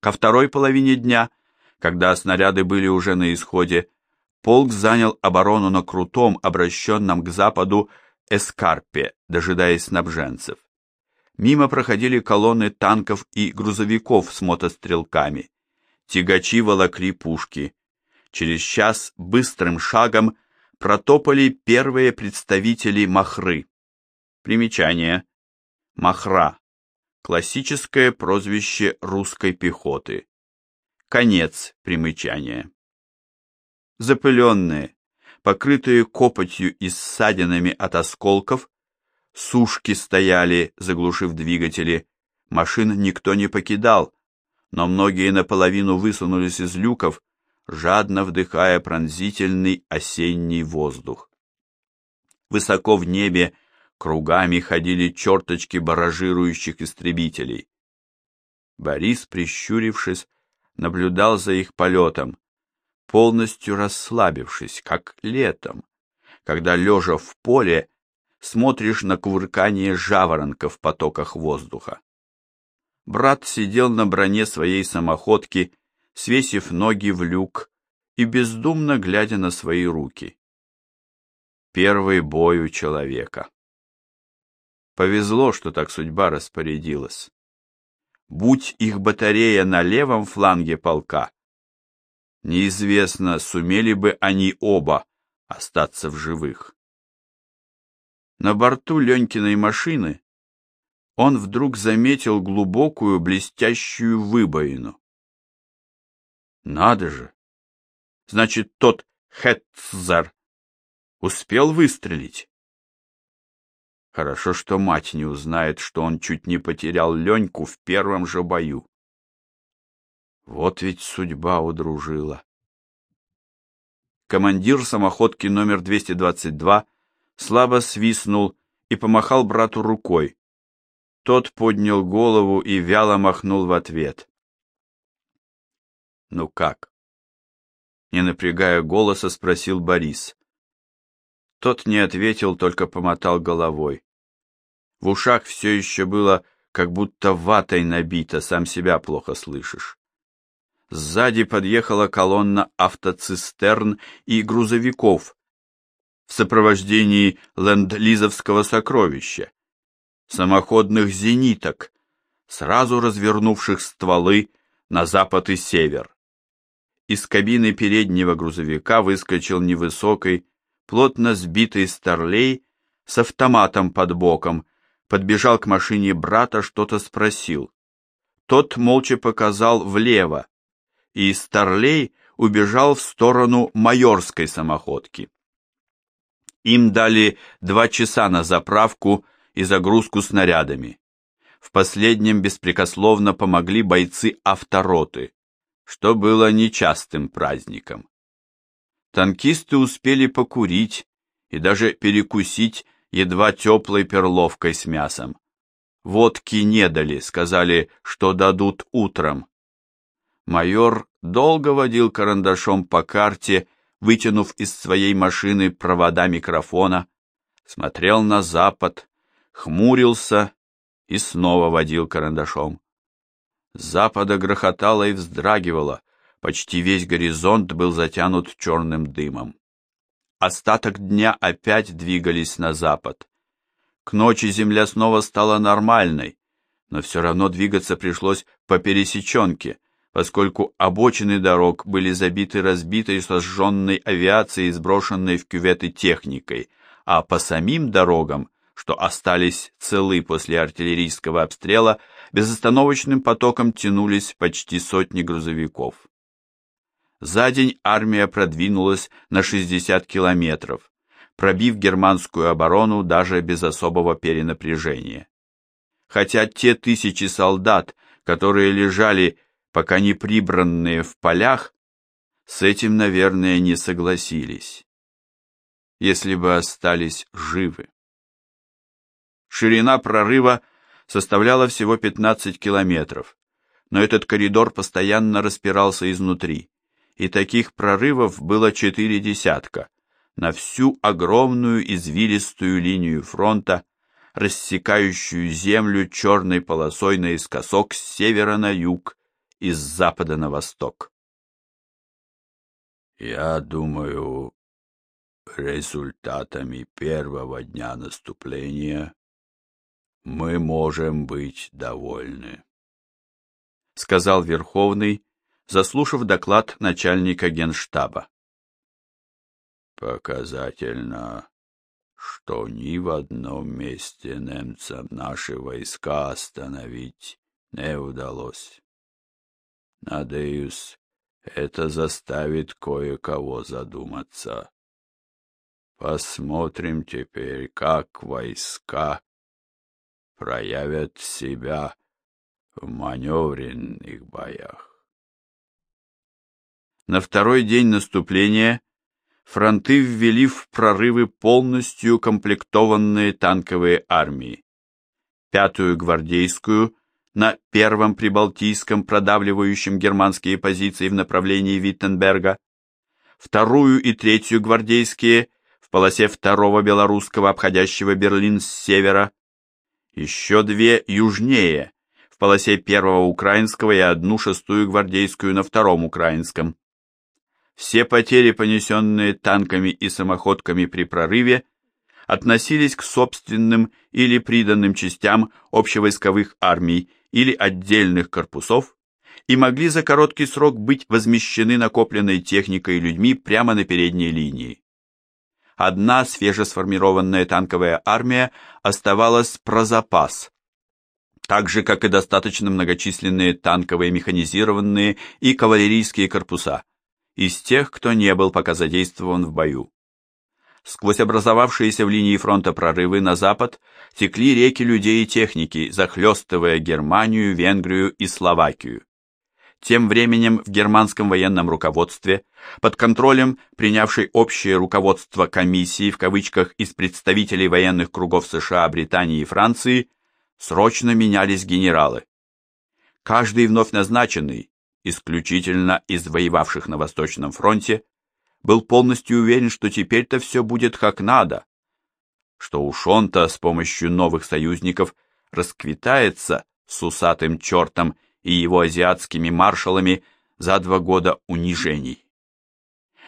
Ко второй половине дня, когда снаряды были уже на исходе, полк занял оборону на крутом, обращенном к западу, эскарпе, дожидаясь снабженцев. Мимо проходили колонны танков и грузовиков с мотострелками. Тягачи волокли пушки. Через час быстрым шагом протопали первые представители махры. Примечание. Махра. Классическое прозвище русской пехоты. Конец примечания. Запыленные, покрытые копотью и ссадинами от осколков, сушки стояли, заглушив двигатели, машин никто не покидал, но многие наполовину высунулись из люков, жадно вдыхая пронзительный осенний воздух. Высоко в небе кругами ходили черточки баражирующих истребителей. Борис, прищурившись, наблюдал за их полетом, полностью расслабившись, как летом, когда, лежа в поле, смотришь на кувыркание жаворонка в потоках воздуха. Брат сидел на броне своей самоходки, свесив ноги в люк и бездумно глядя на свои руки. Первый бой у человека. Повезло, что так судьба распорядилась. Будь их батарея на левом фланге полка, Неизвестно, сумели бы они оба остаться в живых. На борту Ленькиной машины он вдруг заметил глубокую блестящую выбоину. Надо же! Значит, тот Хетцер успел выстрелить. Хорошо, что мать не узнает, что он чуть не потерял Леньку в первом же бою. Вот ведь судьба удружила. Командир самоходки номер 222 слабо свистнул и помахал брату рукой. Тот поднял голову и вяло махнул в ответ. «Ну как?» Не напрягая голоса, спросил Борис. Тот не ответил, только помотал головой. В ушах все еще было, как будто ватой набито, сам себя плохо слышишь. Сзади подъехала колонна автоцистерн и грузовиков в сопровождении ленд-лизовского сокровища, самоходных зениток, сразу развернувших стволы на запад и север. Из кабины переднего грузовика выскочил невысокий, плотно сбитый старлей с автоматом под боком, подбежал к машине брата, что-то спросил. Тот молча показал влево, и Старлей убежал в сторону майорской самоходки. Им дали два часа на заправку и загрузку снарядами. В последнем беспрекословно помогли бойцы автороты, что было нечастым праздником. Танкисты успели покурить и даже перекусить едва теплой перловкой с мясом. Водки не дали, сказали, что дадут утром, Майор долго водил карандашом по карте, вытянув из своей машины провода микрофона, смотрел на запад, хмурился и снова водил карандашом. С запада грохотало и вздрагивало, почти весь горизонт был затянут черным дымом. Остаток дня опять двигались на запад. К ночи земля снова стала нормальной, но все равно двигаться пришлось по пересеченке — поскольку обочины дорог были забиты разбитой сожженной авиацией, сброшенной в кюветы техникой, а по самим дорогам, что остались целы после артиллерийского обстрела, безостановочным потоком тянулись почти сотни грузовиков. За день армия продвинулась на 60 километров, пробив германскую оборону даже без особого перенапряжения. Хотя те тысячи солдат, которые лежали пока не прибранные в полях, с этим, наверное, не согласились, если бы остались живы. Ширина прорыва составляла всего 15 километров, но этот коридор постоянно распирался изнутри, и таких прорывов было четыре десятка на всю огромную извилистую линию фронта, рассекающую землю черной полосой наискосок с севера на юг из запада на восток. Я думаю, результатами первого дня наступления мы можем быть довольны, сказал Верховный, заслушав доклад начальника генштаба. Показательно, что ни в одном месте немцам наши войска остановить не удалось. Надеюсь, это заставит кое-кого задуматься. Посмотрим теперь, как войска проявят себя в маневренных боях. На второй день наступления фронты ввели в прорывы полностью комплектованные танковые армии. Пятую гвардейскую на первом прибалтийском продавливающем германские позиции в направлении Виттенберга, вторую и третью гвардейские в полосе второго белорусского, обходящего Берлин с севера, еще две южнее, в полосе первого украинского и одну шестую гвардейскую на втором украинском. Все потери, понесенные танками и самоходками при прорыве, относились к собственным или приданным частям общевойсковых армий или отдельных корпусов и могли за короткий срок быть возмещены накопленной техникой и людьми прямо на передней линии. Одна свежесформированная танковая армия оставалась про запас, так же, как и достаточно многочисленные танковые механизированные и кавалерийские корпуса, из тех, кто не был пока задействован в бою. Сквозь образовавшиеся в линии фронта прорывы на запад текли реки людей и техники, захлестывая Германию, Венгрию и Словакию. Тем временем в германском военном руководстве, под контролем принявшей общее руководство комиссии в кавычках из представителей военных кругов США, Британии и Франции, срочно менялись генералы. Каждый вновь назначенный, исключительно из воевавших на Восточном фронте, был полностью уверен, что теперь-то все будет как надо, что уж он-то с помощью новых союзников расквитается с усатым чертом и его азиатскими маршалами за два года унижений.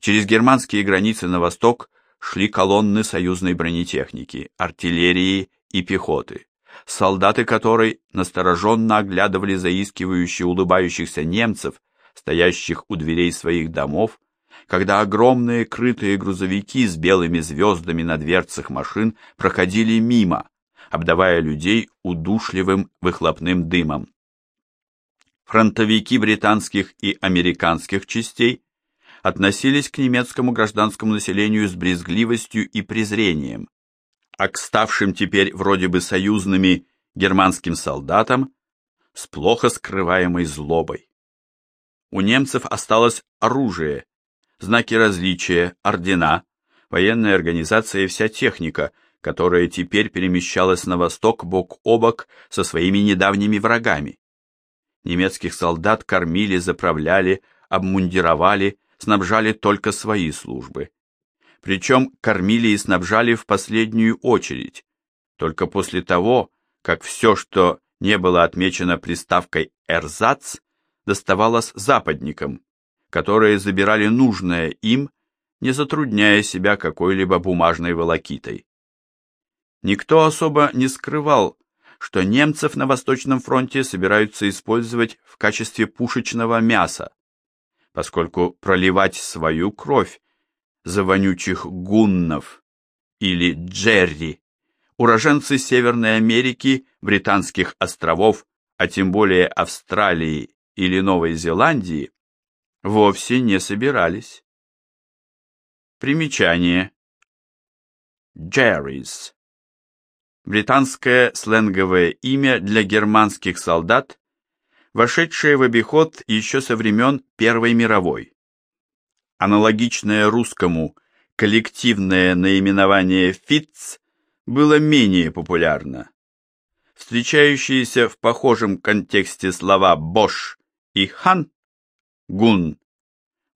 Через германские границы на восток шли колонны союзной бронетехники, артиллерии и пехоты, солдаты которой настороженно оглядывали заискивающие улыбающихся немцев, стоящих у дверей своих домов когда огромные крытые грузовики с белыми звездами на дверцах машин проходили мимо, обдавая людей удушливым выхлопным дымом. Фронтовики британских и американских частей относились к немецкому гражданскому населению с брезгливостью и презрением, а к ставшим теперь вроде бы союзными германским солдатам с плохо скрываемой злобой. У немцев осталось оружие, знаки различия, ордена, военная организация и вся техника, которая теперь перемещалась на восток бок о бок со своими недавними врагами. Немецких солдат кормили, заправляли, обмундировали, снабжали только свои службы. Причем кормили и снабжали в последнюю очередь, только после того, как все, что не было отмечено приставкой «эрзац», доставалось западникам, которые забирали нужное им, не затрудняя себя какой-либо бумажной волокитой. Никто особо не скрывал, что немцев на Восточном фронте собираются использовать в качестве пушечного мяса, поскольку проливать свою кровь за вонючих гуннов или джерри, уроженцы Северной Америки, Британских островов, а тем более Австралии или Новой Зеландии, вовсе не собирались. Примечание. Jerry's. Британское сленговое имя для германских солдат, вошедшее в обиход еще со времен Первой мировой. Аналогичное русскому коллективное наименование «Фитц» было менее популярно. Встречающиеся в похожем контексте слова «Бош» и «Хан» гун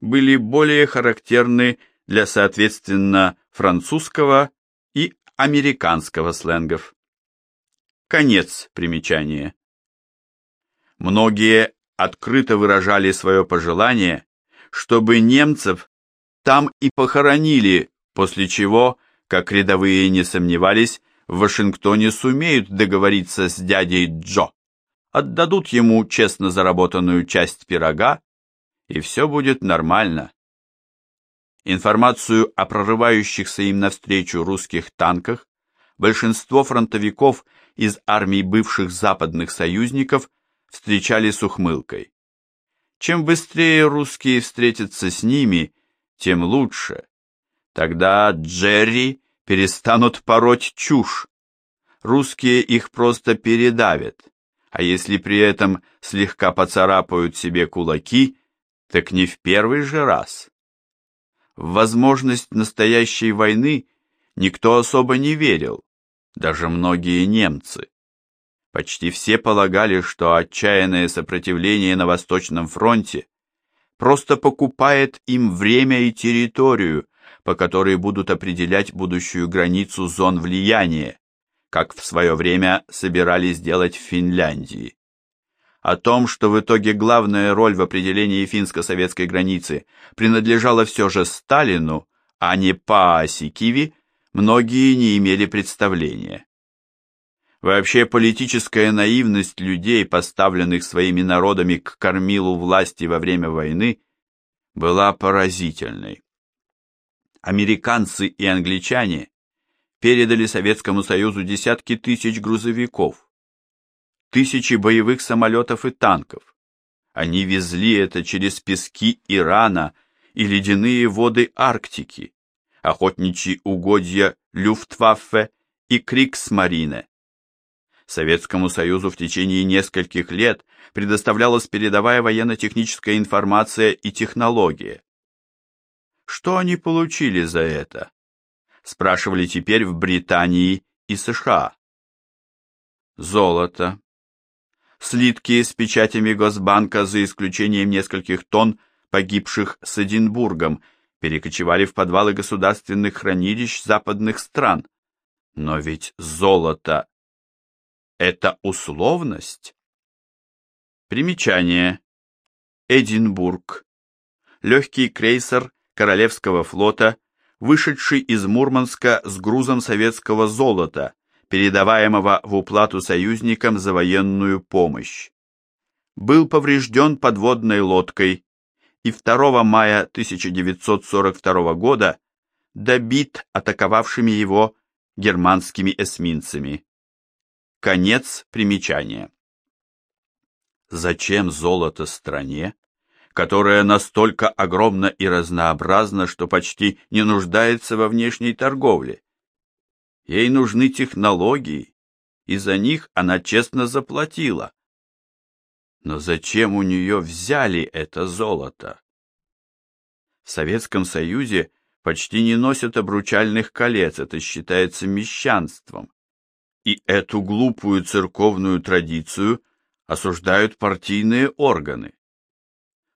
были более характерны для, соответственно, французского и американского сленгов. Конец примечания. Многие открыто выражали свое пожелание, чтобы немцев там и похоронили, после чего, как рядовые не сомневались, в Вашингтоне сумеют договориться с дядей Джо, отдадут ему честно заработанную часть пирога, и все будет нормально. Информацию о прорывающихся им навстречу русских танках большинство фронтовиков из армий бывших западных союзников встречали с ухмылкой. Чем быстрее русские встретятся с ними, тем лучше. Тогда Джерри перестанут пороть чушь. Русские их просто передавят, а если при этом слегка поцарапают себе кулаки, так не в первый же раз. В возможность настоящей войны никто особо не верил, даже многие немцы. Почти все полагали, что отчаянное сопротивление на Восточном фронте просто покупает им время и территорию, по которой будут определять будущую границу зон влияния, как в свое время собирались делать в Финляндии. О том, что в итоге главная роль в определении финско-советской границы принадлежала все же Сталину, а не Пааси Киви, многие не имели представления. Вообще политическая наивность людей, поставленных своими народами к кормилу власти во время войны, была поразительной. Американцы и англичане передали Советскому Союзу десятки тысяч грузовиков, тысячи боевых самолетов и танков. Они везли это через пески Ирана и ледяные воды Арктики, охотничьи угодья Люфтваффе и Криксмарине. Советскому Союзу в течение нескольких лет предоставлялась передовая военно-техническая информация и технология. Что они получили за это? Спрашивали теперь в Британии и США. Золото. Слитки с печатями Госбанка за исключением нескольких тонн погибших с Эдинбургом перекочевали в подвалы государственных хранилищ западных стран. Но ведь золото это условность? Примечание. Эдинбург. Легкий крейсер Королевского флота, вышедший из Мурманска с грузом советского золота, передаваемого в уплату союзникам за военную помощь. Был поврежден подводной лодкой и 2 мая 1942 года добит атаковавшими его германскими эсминцами. Конец примечания. Зачем золото стране, которая настолько огромна и разнообразна, что почти не нуждается во внешней торговле? Ей нужны технологии, и за них она честно заплатила. Но зачем у нее взяли это золото? В Советском Союзе почти не носят обручальных колец, это считается мещанством и эту глупую церковную традицию осуждают партийные органы.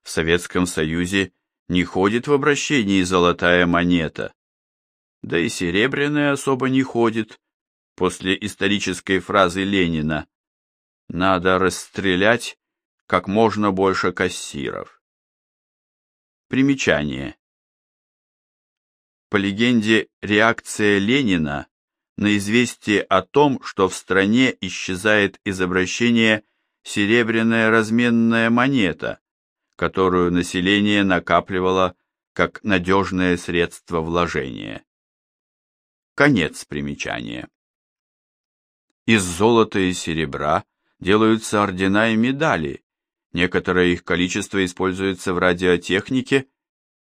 В Советском Союзе не ходит в обращении золотая монета, да и серебряная особо не ходит, после исторической фразы Ленина «надо расстрелять как можно больше кассиров». Примечание. По легенде, реакция Ленина на известие о том, что в стране исчезает из обращения серебряная разменная монета, которую население накапливало как надежное средство вложения. Конец примечания. Из золота и серебра делаются ордена и медали, некоторое их количество используется в радиотехнике,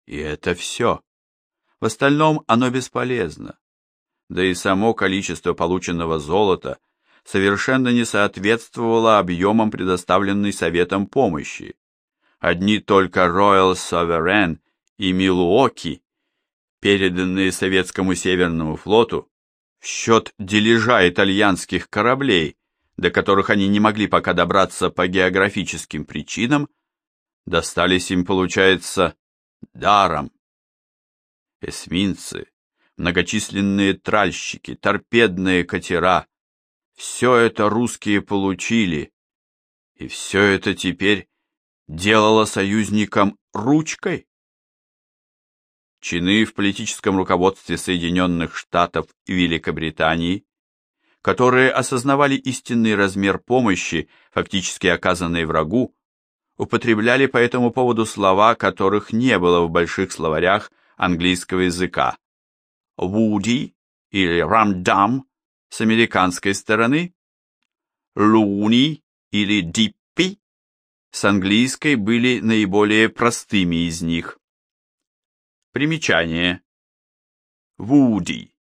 и это все. В остальном оно бесполезно да и само количество полученного золота совершенно не соответствовало объемам предоставленной Советом помощи. Одни только Royal Sovereign и Милуоки, переданные советскому Северному флоту, в счет дележа итальянских кораблей, до которых они не могли пока добраться по географическим причинам, достались им, получается, даром. Эсминцы, многочисленные тральщики, торпедные катера. Все это русские получили, и все это теперь делало союзником ручкой? Чины в политическом руководстве Соединенных Штатов и Великобритании, которые осознавали истинный размер помощи, фактически оказанной врагу, употребляли по этому поводу слова, которых не было в больших словарях английского языка. Вуди или рамдам с американской стороны, луни или диппи с английской были наиболее простыми из них. Примечание. Вуди.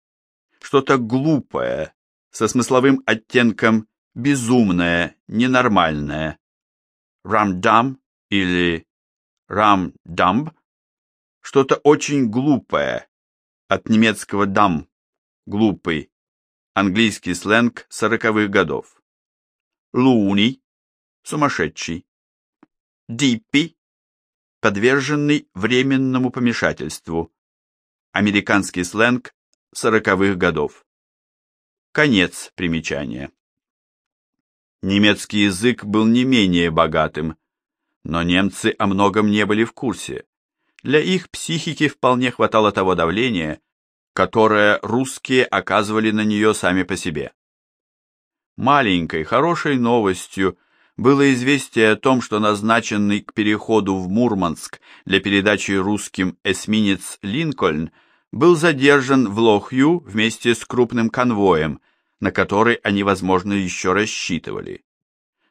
Что-то глупое, со смысловым оттенком безумное, ненормальное. Рамдам или рамдамб. Что-то очень глупое, от немецкого дам, глупый, английский сленг сороковых годов. Луни, сумасшедший. Диппи, подверженный временному помешательству. Американский сленг сороковых годов. Конец примечания. Немецкий язык был не менее богатым, но немцы о многом не были в курсе. Для их психики вполне хватало того давления, которое русские оказывали на нее сами по себе. Маленькой, хорошей новостью было известие о том, что назначенный к переходу в Мурманск для передачи русским эсминец «Линкольн» был задержан в Лохью вместе с крупным конвоем, на который они, возможно, еще рассчитывали.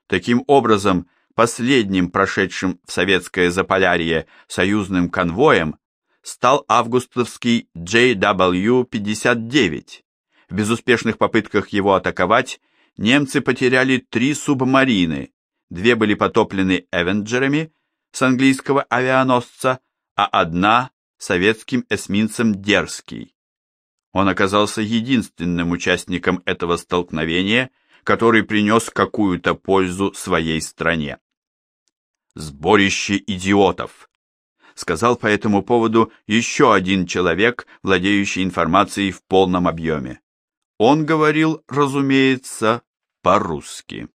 Таким образом, последним прошедшим в советское Заполярье союзным конвоем стал августовский JW-59. В безуспешных попытках его атаковать немцы потеряли три субмарины, две были потоплены «Эвенджерами» с английского авианосца, а одна — советским эсминцем «Дерзкий». Он оказался единственным участником этого столкновения, который принес какую-то пользу своей стране. «Сборище идиотов», — сказал по этому поводу еще один человек, владеющий информацией в полном объеме. Он говорил, разумеется, по-русски.